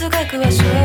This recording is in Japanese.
哲学は主